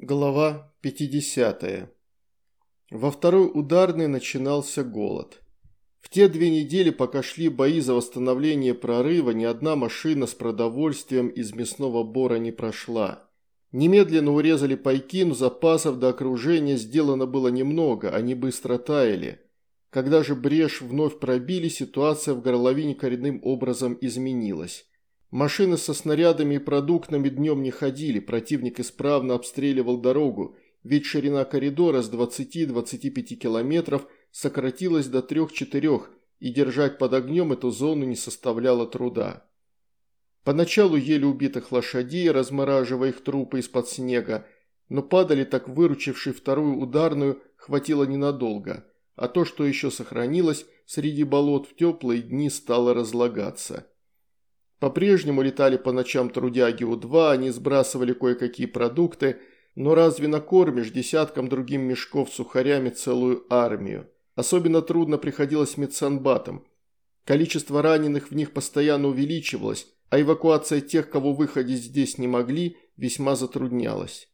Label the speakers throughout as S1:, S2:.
S1: Глава 50. Во второй ударной начинался голод. В те две недели, пока шли бои за восстановление прорыва, ни одна машина с продовольствием из мясного бора не прошла. Немедленно урезали пайки, но запасов до окружения сделано было немного, они быстро таяли. Когда же брешь вновь пробили, ситуация в горловине коренным образом изменилась. Машины со снарядами и продуктами днем не ходили, противник исправно обстреливал дорогу, ведь ширина коридора с 20-25 километров сократилась до 3-4, и держать под огнем эту зону не составляло труда. Поначалу ели убитых лошадей, размораживая их трупы из-под снега, но падали так выручивший вторую ударную хватило ненадолго, а то, что еще сохранилось, среди болот в теплые дни стало разлагаться. По-прежнему летали по ночам трудяги У-2, они сбрасывали кое-какие продукты, но разве накормишь десяткам другим мешков сухарями целую армию? Особенно трудно приходилось медсанбатам. Количество раненых в них постоянно увеличивалось, а эвакуация тех, кого выходить здесь не могли, весьма затруднялась.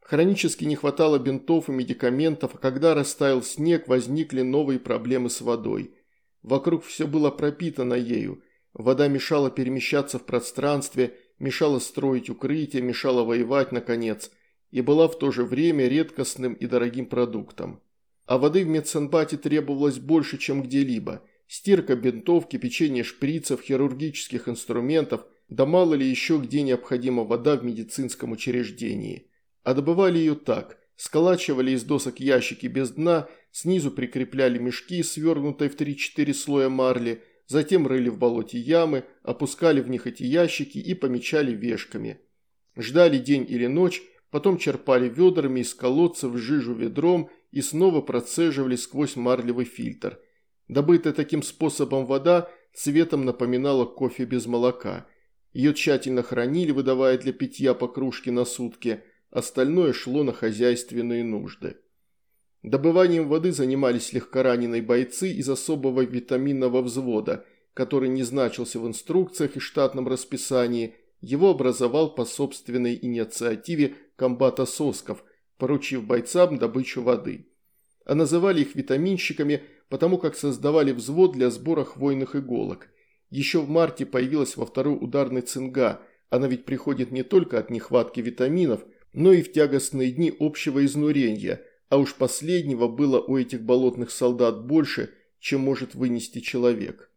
S1: Хронически не хватало бинтов и медикаментов, а когда растаял снег, возникли новые проблемы с водой. Вокруг все было пропитано ею – Вода мешала перемещаться в пространстве, мешала строить укрытия, мешала воевать, наконец, и была в то же время редкостным и дорогим продуктом. А воды в медсанбате требовалось больше, чем где-либо. Стирка бинтов, кипячение шприцев, хирургических инструментов, да мало ли еще где необходима вода в медицинском учреждении. А добывали ее так – сколачивали из досок ящики без дна, снизу прикрепляли мешки, свернутые в 3-4 слоя марли – затем рыли в болоте ямы, опускали в них эти ящики и помечали вешками. Ждали день или ночь, потом черпали ведрами из колодцев жижу ведром и снова процеживали сквозь марлевый фильтр. Добытая таким способом вода цветом напоминала кофе без молока. Ее тщательно хранили, выдавая для питья по кружке на сутки, остальное шло на хозяйственные нужды. Добыванием воды занимались легкораненые бойцы из особого витаминного взвода, который не значился в инструкциях и штатном расписании, его образовал по собственной инициативе комбата Сосков, поручив бойцам добычу воды. А называли их витаминщиками, потому как создавали взвод для сбора хвойных иголок. Еще в марте появилась во второй ударной цинга, она ведь приходит не только от нехватки витаминов, но и в тягостные дни общего изнурения – а уж последнего было у этих болотных солдат больше, чем может вынести человек.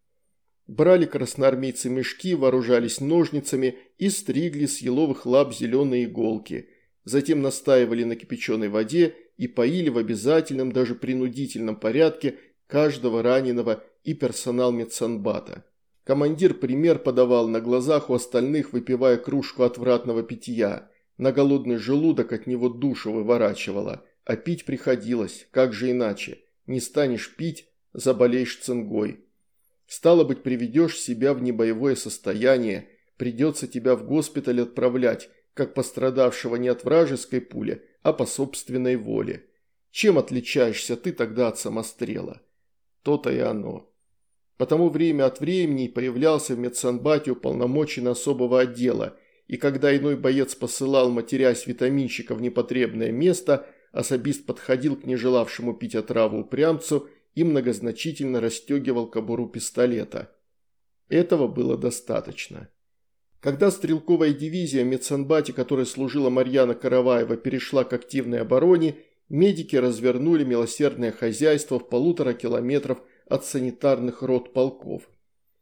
S1: Брали красноармейцы мешки, вооружались ножницами и стригли с еловых лап зеленые иголки. Затем настаивали на кипяченой воде и поили в обязательном, даже принудительном порядке каждого раненого и персонал медсанбата. Командир пример подавал на глазах у остальных, выпивая кружку отвратного питья. На голодный желудок от него душу выворачивало. А пить приходилось, как же иначе. Не станешь пить, заболеешь цингой. Стало быть, приведешь себя в небоевое состояние, придется тебя в госпиталь отправлять, как пострадавшего не от вражеской пули, а по собственной воле. Чем отличаешься ты тогда от самострела? То-то и оно. Потому время от времени появлялся в медсанбате уполномоченный особого отдела, и когда иной боец посылал, матерясь витаминщика в непотребное место – особист подходил к нежелавшему пить отраву упрямцу и многозначительно расстегивал кобуру пистолета. Этого было достаточно. Когда стрелковая дивизия медсанбати, которой служила Марьяна Караваева, перешла к активной обороне, медики развернули милосердное хозяйство в полутора километров от санитарных рот полков.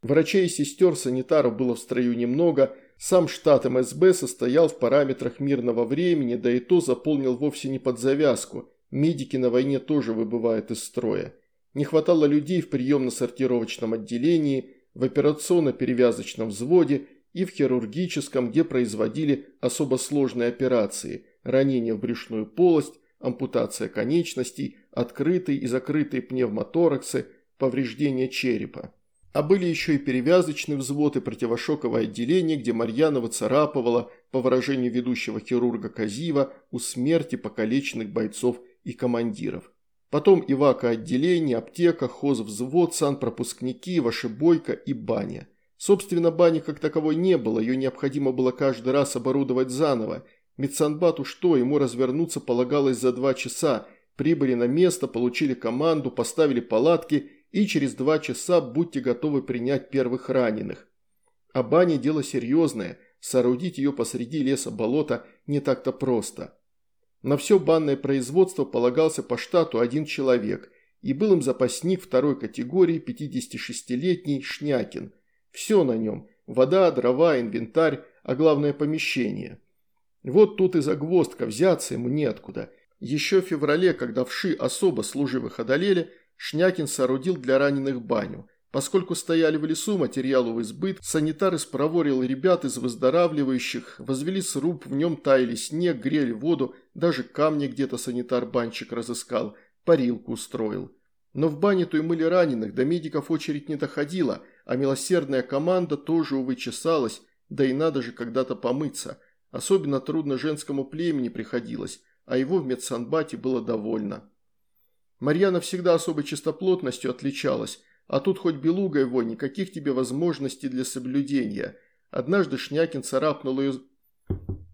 S1: Врачей и сестер санитаров было в строю немного – сам штат МСБ состоял в параметрах мирного времени, да и то заполнил вовсе не под завязку. Медики на войне тоже выбывают из строя. Не хватало людей в приемно-сортировочном отделении, в операционно-перевязочном взводе и в хирургическом, где производили особо сложные операции – ранения в брюшную полость, ампутация конечностей, открытые и закрытые пневмотораксы, повреждение черепа. А были еще и перевязочный взвод и противошоковое отделение, где Марьяна выцарапывала, по выражению ведущего хирурга Казива, у смерти покалеченных бойцов и командиров. Потом ивако-отделение, аптека, хозвзвод, санпропускники, вошебойка и баня. Собственно, бани как таковой не было, ее необходимо было каждый раз оборудовать заново, Медсанбату что, ему развернуться полагалось за два часа. Прибыли на место, получили команду, поставили палатки и через два часа будьте готовы принять первых раненых. А баня дело серьезное, соорудить ее посреди леса болота не так-то просто. На все банное производство полагался по штату один человек, и был им запасник второй категории 56-летний Шнякин. Все на нем – вода, дрова, инвентарь, а главное помещение. Вот тут и загвоздка, взяться ему неоткуда. Еще в феврале, когда вши особо служивых одолели, Шнякин соорудил для раненых баню – Поскольку стояли в лесу, материалу в избыт, санитары спроворил ребят из выздоравливающих, возвели сруб, в нем таяли снег, грели воду, даже камни где-то санитар-банщик разыскал, парилку устроил. Но в бане-то и мыли раненых, до медиков очередь не доходила, а милосердная команда тоже, увы, чесалась, да и надо же когда-то помыться. Особенно трудно женскому племени приходилось, а его в медсанбате было довольно. Марьяна всегда особой чистоплотностью отличалась, а тут хоть белуга его, никаких тебе возможностей для соблюдения. Однажды Шнякин царапнул ее...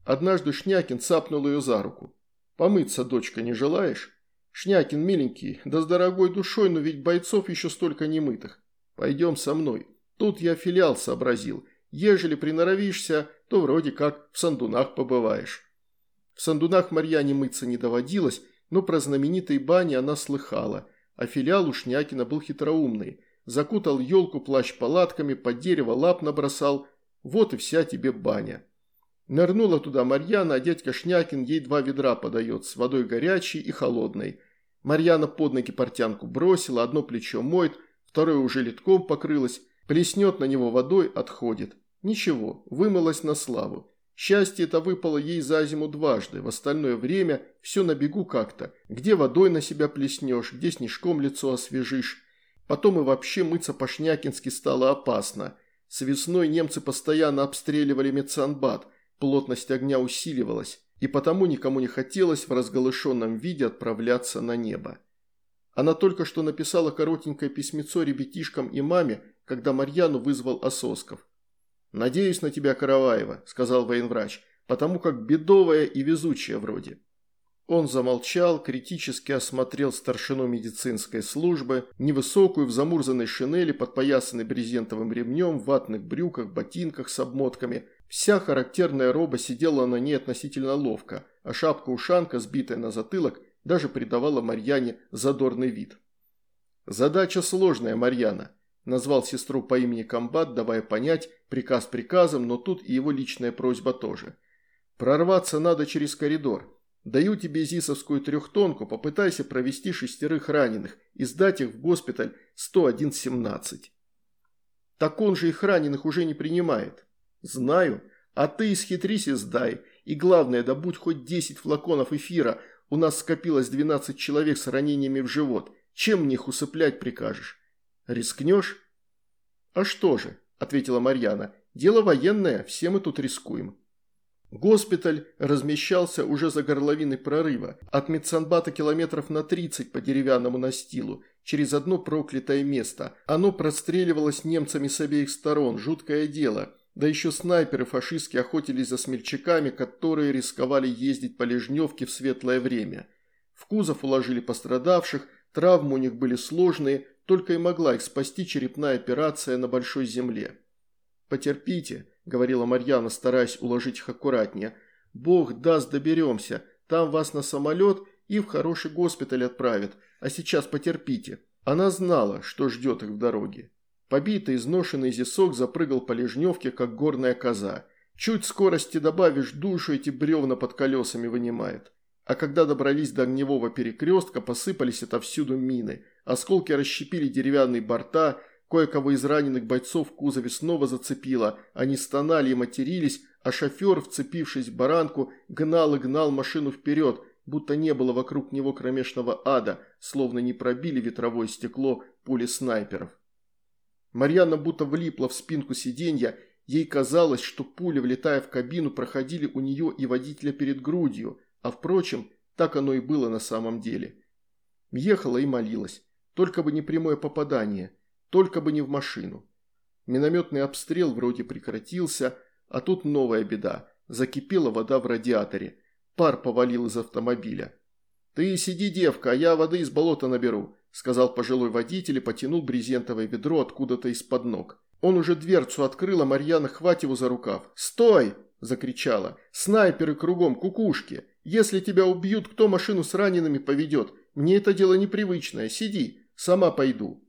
S1: Однажды Шнякин цапнул ее за руку. «Помыться, дочка, не желаешь?» «Шнякин, миленький, да с дорогой душой, но ведь бойцов еще столько немытых. Пойдем со мной. Тут я филиал сообразил. Ежели приноровишься, то вроде как в Сандунах побываешь». В Сандунах Марьяне мыться не доводилось, но про знаменитые бани она слыхала – а филиал у Шнякина был хитроумный. Закутал елку плащ палатками, под дерево лап набросал. Вот и вся тебе баня. Нырнула туда Марьяна, а дядька Шнякин ей два ведра подает, с водой горячей и холодной. Марьяна под ноги портянку бросила, одно плечо моет, второе уже литком покрылось, плеснет на него водой, отходит. Ничего, вымылась на славу. Счастье это выпало ей за зиму дважды, в остальное время все на бегу как-то. Где водой на себя плеснешь, где снежком лицо освежишь. Потом и вообще мыться по-шнякински стало опасно. С весной немцы постоянно обстреливали Мецанбат, плотность огня усиливалась, и потому никому не хотелось в разголышенном виде отправляться на небо. Она только что написала коротенькое письмецо ребятишкам и маме, когда Марьяну вызвал Ососков. «Надеюсь на тебя, Караваева», – сказал военврач, – «потому как бедовая и везучая вроде». Он замолчал, критически осмотрел старшину медицинской службы, невысокую в замурзанной шинели, подпоясанной брезентовым ремнем, в ватных брюках, ботинках с обмотками. Вся характерная роба сидела на ней относительно ловко, а шапка-ушанка, сбитая на затылок, даже придавала Марьяне задорный вид. «Задача сложная, Марьяна», Назвал сестру по имени Комбат, давая понять, приказ приказом, но тут и его личная просьба тоже. Прорваться надо через коридор. Даю тебе зисовскую трехтонку, попытайся провести шестерых раненых и сдать их в госпиталь 101-17. Так он же их раненых уже не принимает. Знаю. А ты исхитрись и сдай. И главное, добудь хоть 10 флаконов эфира. У нас скопилось 12 человек с ранениями в живот. Чем мне их усыплять прикажешь? «Рискнешь?» «А что же?» – ответила Марьяна. «Дело военное, все мы тут рискуем». Госпиталь размещался уже за горловиной прорыва, от Медсанбата километров на 30 по деревянному настилу, через одно проклятое место. Оно простреливалось немцами с обеих сторон, жуткое дело. Да еще снайперы фашистские охотились за смельчаками, которые рисковали ездить по Лежневке в светлое время. В кузов уложили пострадавших, травмы у них были сложные, только и могла их спасти черепная операция на большой земле. «Потерпите», – говорила Марьяна, стараясь уложить их аккуратнее. «Бог даст, доберемся. Там вас на самолет и в хороший госпиталь отправят. А сейчас потерпите». Она знала, что ждет их в дороге. Побитый, изношенный зисок запрыгал по лежневке, как горная коза. Чуть скорости добавишь, душу эти бревна под колесами вынимает. А когда добрались до огневого перекрестка, посыпались отовсюду мины. Осколки расщепили деревянные борта, кое-кого из раненых бойцов в кузове снова зацепило. Они стонали и матерились, а шофер, вцепившись в баранку, гнал и гнал машину вперед, будто не было вокруг него кромешного ада, словно не пробили ветровое стекло пули снайперов. Марьяна будто влипла в спинку сиденья, ей казалось, что пули, влетая в кабину, проходили у нее и водителя перед грудью, а впрочем, так оно и было на самом деле. Ехала и молилась. Только бы не прямое попадание, только бы не в машину. Минометный обстрел вроде прекратился, а тут новая беда. Закипела вода в радиаторе. Пар повалил из автомобиля. «Ты сиди, девка, а я воды из болота наберу», – сказал пожилой водитель и потянул брезентовое ведро откуда-то из-под ног. Он уже дверцу открыл, а Марьяна хватит его за рукав. «Стой!» – закричала. «Снайперы кругом, кукушки! Если тебя убьют, кто машину с ранеными поведет? Мне это дело непривычное. Сиди, сама пойду».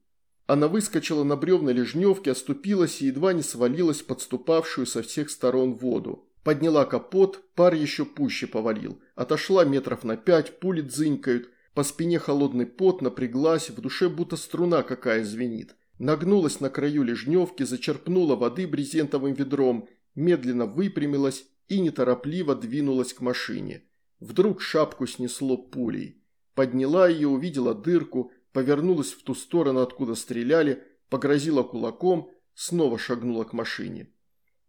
S1: Она выскочила на бревна лежневки, оступилась и едва не свалилась подступавшую со всех сторон воду. Подняла капот, пар еще пуще повалил. Отошла метров на пять, пули дзынькают. По спине холодный пот, напряглась, в душе будто струна какая звенит. Нагнулась на краю лежневки, зачерпнула воды брезентовым ведром, медленно выпрямилась и неторопливо двинулась к машине. Вдруг шапку снесло пулей. Подняла ее, увидела дырку, повернулась в ту сторону, откуда стреляли, погрозила кулаком, снова шагнула к машине.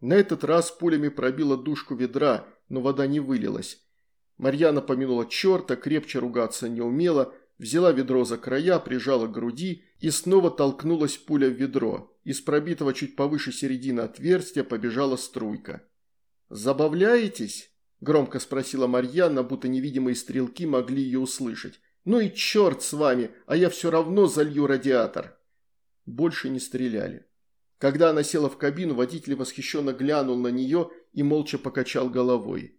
S1: На этот раз пулями пробила дужку ведра, но вода не вылилась. Марьяна помянула черта, крепче ругаться не умела, взяла ведро за края, прижала к груди и снова толкнулась пуля в ведро. Из пробитого чуть повыше середины отверстия побежала струйка. «Забавляетесь?» – громко спросила Марьяна, будто невидимые стрелки могли ее услышать. «Ну и черт с вами, а я все равно залью радиатор!» Больше не стреляли. Когда она села в кабину, водитель восхищенно глянул на нее и молча покачал головой.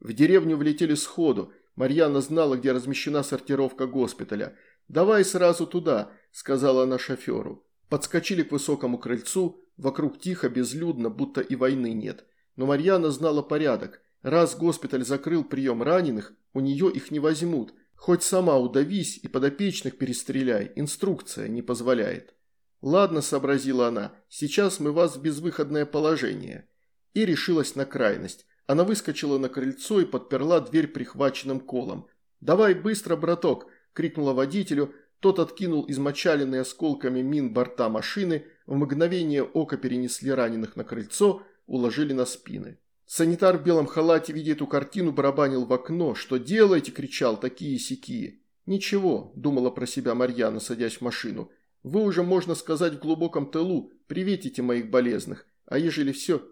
S1: В деревню влетели сходу. Марьяна знала, где размещена сортировка госпиталя. «Давай сразу туда», – сказала она шоферу. Подскочили к высокому крыльцу, вокруг тихо, безлюдно, будто и войны нет. Но Марьяна знала порядок. Раз госпиталь закрыл прием раненых, у нее их не возьмут – Хоть сама удавись и подопечных перестреляй, инструкция не позволяет. Ладно, сообразила она, сейчас мы вас в безвыходное положение. И решилась на крайность. Она выскочила на крыльцо и подперла дверь прихваченным колом. «Давай быстро, браток!» – крикнула водителю. Тот откинул измочаленные осколками мин борта машины, в мгновение ока перенесли раненых на крыльцо, уложили на спины. Санитар в белом халате, видя эту картину, барабанил в окно. «Что делаете?» – кричал, такие-сякие. «Ничего», – думала про себя Марьяна, садясь в машину. «Вы уже, можно сказать, в глубоком тылу, приветите моих болезных. А ежели все...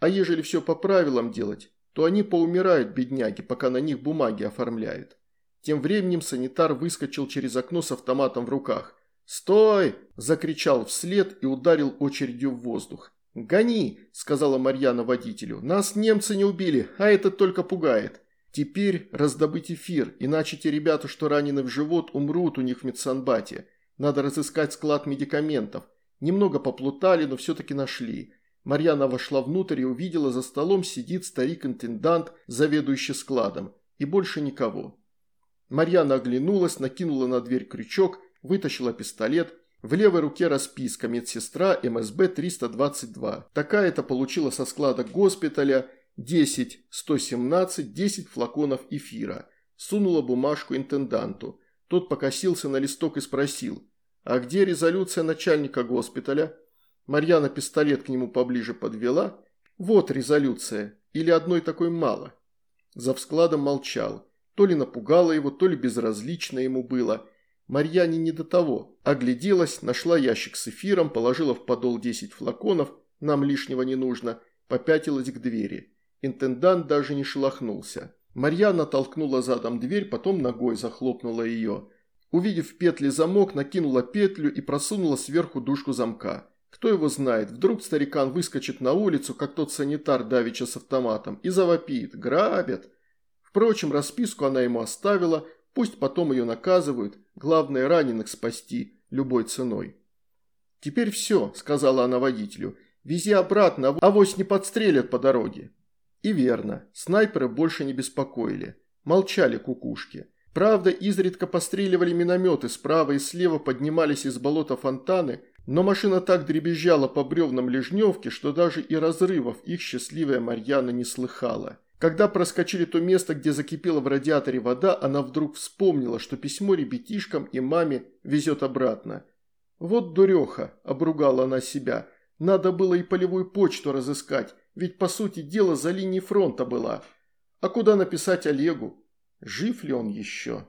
S1: А ежели все по правилам делать, то они поумирают, бедняги, пока на них бумаги оформляют». Тем временем санитар выскочил через окно с автоматом в руках. «Стой!» – закричал вслед и ударил очередью в воздух. «Гони!» – сказала Марьяна водителю. «Нас немцы не убили, а этот только пугает. Теперь раздобыть эфир, иначе те ребята, что ранены в живот, умрут у них в медсанбате. Надо разыскать склад медикаментов. Немного поплутали, но все-таки нашли». Марьяна вошла внутрь и увидела, за столом сидит старик-интендант, заведующий складом, и больше никого. Марьяна оглянулась, накинула на дверь крючок, вытащила пистолет – в левой руке расписка медсестра МСБ-322. Такая-то получила со склада госпиталя 10-117, 10 флаконов эфира. Сунула бумажку интенданту. Тот покосился на листок и спросил, «А где резолюция начальника госпиталя?» Марьяна пистолет к нему поближе подвела. «Вот резолюция. Или одной такой мало?» За складом молчал. То ли напугало его, то ли безразлично ему было – Марьяне не до того. Огляделась, нашла ящик с эфиром, положила в подол 10 флаконов, нам лишнего не нужно, попятилась к двери. Интендант даже не шелохнулся. Марьяна толкнула задом дверь, потом ногой захлопнула ее. Увидев петли замок, накинула петлю и просунула сверху дужку замка. Кто его знает, вдруг старикан выскочит на улицу, как тот санитар давеча с автоматом, и завопит «Грабят!». Впрочем, расписку она ему оставила, Пусть потом ее наказывают, главное раненых спасти любой ценой. «Теперь все», – сказала она водителю, – «вези обратно, авось не подстрелят по дороге». И верно, снайперы больше не беспокоили. Молчали кукушки. Правда, изредка постреливали минометы, справа и слева поднимались из болота фонтаны, но машина так дребезжала по бревнам лежневки, что даже и разрывов их счастливая Марьяна не слыхала. Когда проскочили то место, где закипела в радиаторе вода, она вдруг вспомнила, что письмо ребятишкам и маме везет обратно. «Вот дуреха», – обругала она себя, – «надо было и полевую почту разыскать, ведь, по сути дела, за линией фронта была. А куда написать Олегу? Жив ли он еще?»